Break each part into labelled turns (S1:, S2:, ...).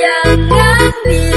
S1: jangan di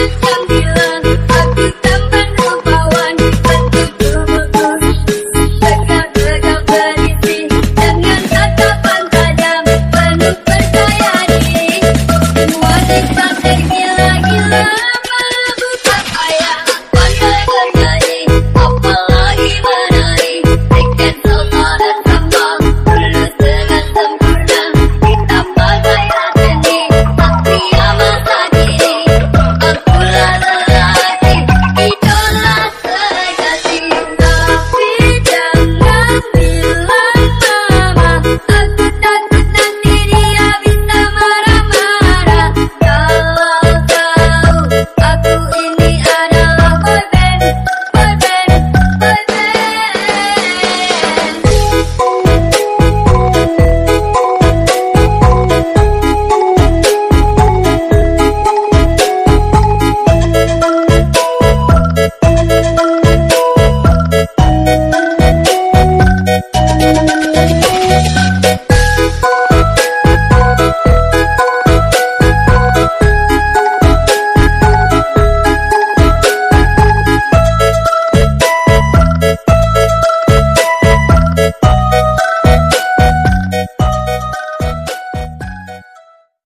S1: Thank you. Thank you.